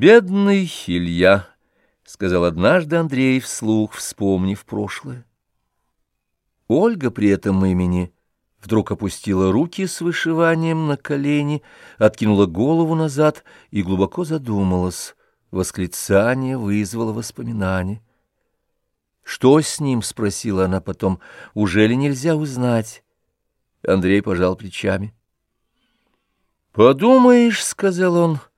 «Бедный Илья», — сказал однажды Андрей вслух, вспомнив прошлое. Ольга при этом имени вдруг опустила руки с вышиванием на колени, откинула голову назад и глубоко задумалась. Восклицание вызвало воспоминание. «Что с ним?» — спросила она потом. «Уже ли нельзя узнать?» Андрей пожал плечами. «Подумаешь», — сказал он, —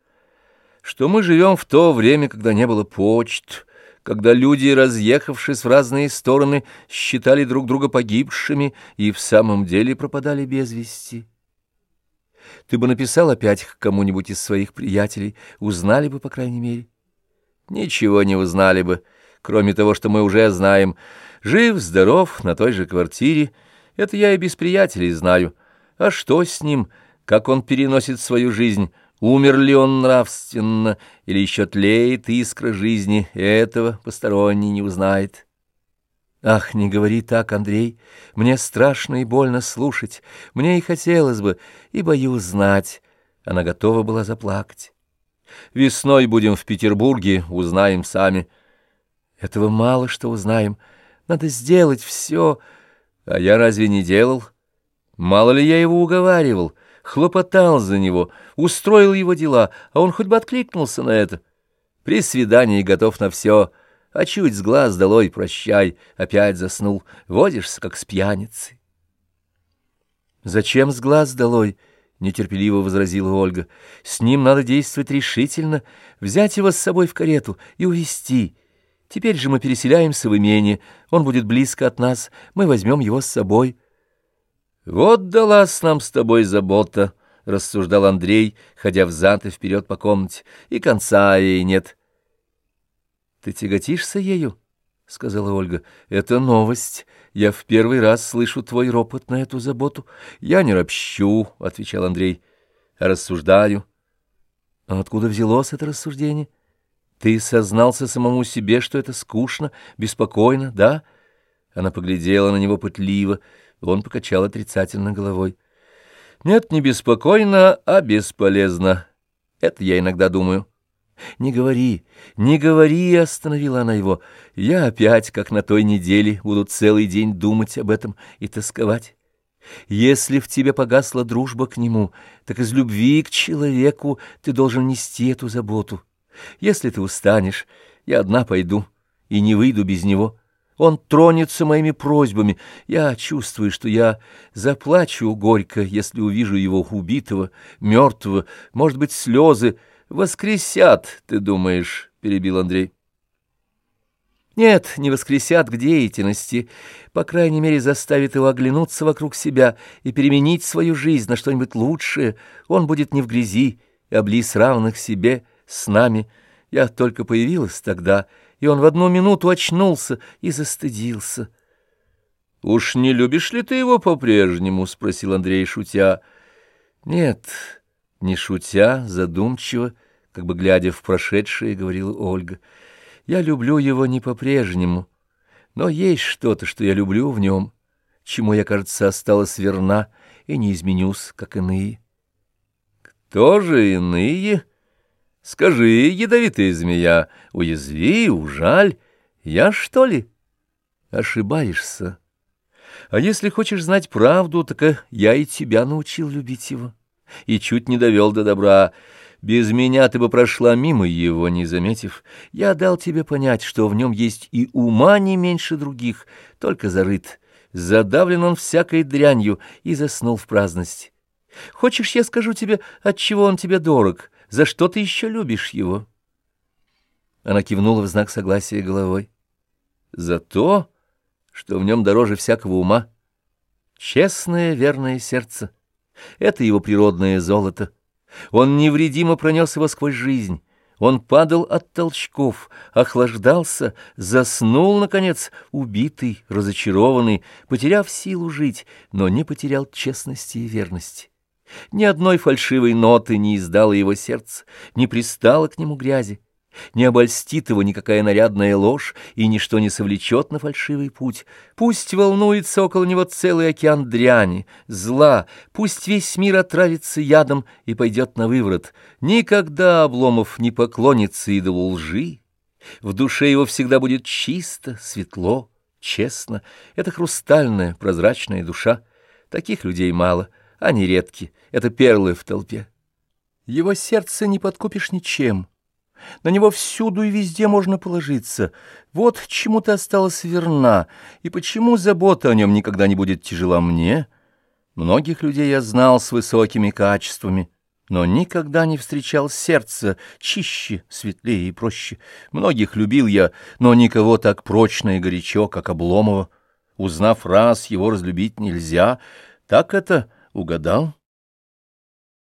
что мы живем в то время, когда не было почт, когда люди, разъехавшись в разные стороны, считали друг друга погибшими и в самом деле пропадали без вести. Ты бы написал опять к кому-нибудь из своих приятелей, узнали бы, по крайней мере. Ничего не узнали бы, кроме того, что мы уже знаем. Жив, здоров, на той же квартире. Это я и без приятелей знаю. А что с ним, как он переносит свою жизнь, Умер ли он нравственно, или еще тлеет искра жизни, этого посторонний не узнает. Ах, не говори так, Андрей, мне страшно и больно слушать, мне и хотелось бы, и боюсь знать. Она готова была заплакать. Весной будем в Петербурге, узнаем сами. Этого мало что узнаем, надо сделать все. А я разве не делал? Мало ли я его уговаривал, — хлопотал за него, устроил его дела, а он хоть бы откликнулся на это. При свидании готов на все, а чуть с глаз долой прощай, опять заснул, водишься, как с пьяницей. «Зачем с глаз долой?» — нетерпеливо возразила Ольга. «С ним надо действовать решительно, взять его с собой в карету и увезти. Теперь же мы переселяемся в имение, он будет близко от нас, мы возьмем его с собой». «Вот далась нам с тобой забота», — рассуждал Андрей, ходя взад и вперед по комнате, — «и конца ей нет». «Ты тяготишься ею?» — сказала Ольга. «Это новость. Я в первый раз слышу твой ропот на эту заботу. Я не ропщу», — отвечал Андрей, — «а рассуждаю». «А откуда взялось это рассуждение? Ты сознался самому себе, что это скучно, беспокойно, да?» Она поглядела на него пытливо, — он покачал отрицательно головой. «Нет, не беспокойно, а бесполезно. Это я иногда думаю». «Не говори, не говори», — остановила она его. «Я опять, как на той неделе, буду целый день думать об этом и тосковать. Если в тебе погасла дружба к нему, так из любви к человеку ты должен нести эту заботу. Если ты устанешь, я одна пойду и не выйду без него». Он тронется моими просьбами. Я чувствую, что я заплачу горько, если увижу его убитого, мертвого. Может быть, слезы воскресят, ты думаешь, — перебил Андрей. Нет, не воскресят к деятельности, по крайней мере, заставит его оглянуться вокруг себя и переменить свою жизнь на что-нибудь лучшее. Он будет не в грязи, а близ равных себе, с нами. Я только появилась тогда — и он в одну минуту очнулся и застыдился. — Уж не любишь ли ты его по-прежнему? — спросил Андрей, шутя. — Нет, не шутя, задумчиво, как бы глядя в прошедшее, говорила Ольга. — Я люблю его не по-прежнему, но есть что-то, что я люблю в нем, чему я, кажется, осталась верна и не изменюсь, как иные. — Кто же иные? — Скажи, ядовитая змея, уязви, ужаль, я что ли? Ошибаешься. А если хочешь знать правду, так я и тебя научил любить его. И чуть не довел до добра. Без меня ты бы прошла мимо его, не заметив. Я дал тебе понять, что в нем есть и ума не меньше других, только зарыт. Задавлен он всякой дрянью и заснул в праздности. Хочешь, я скажу тебе, от чего он тебе дорог?» За что ты еще любишь его?» Она кивнула в знак согласия головой. «За то, что в нем дороже всякого ума. Честное, верное сердце — это его природное золото. Он невредимо пронес его сквозь жизнь». Он падал от толчков, охлаждался, заснул, наконец, убитый, разочарованный, потеряв силу жить, но не потерял честности и верности. Ни одной фальшивой ноты не издало его сердце, не пристало к нему грязи. Не обольстит его никакая нарядная ложь, и ничто не совлечет на фальшивый путь. Пусть волнуется около него целый океан дряни, зла, пусть весь мир отравится ядом и пойдет на выворот. Никогда Обломов не поклонится идолу лжи. В душе его всегда будет чисто, светло, честно. Это хрустальная, прозрачная душа. Таких людей мало, они редки, это перлы в толпе. Его сердце не подкупишь ничем. На него всюду и везде можно положиться. Вот чему ты осталась верна, и почему забота о нем никогда не будет тяжела мне. Многих людей я знал с высокими качествами, но никогда не встречал сердца чище, светлее и проще. Многих любил я, но никого так прочно и горячо, как Обломова. Узнав раз, его разлюбить нельзя. Так это угадал».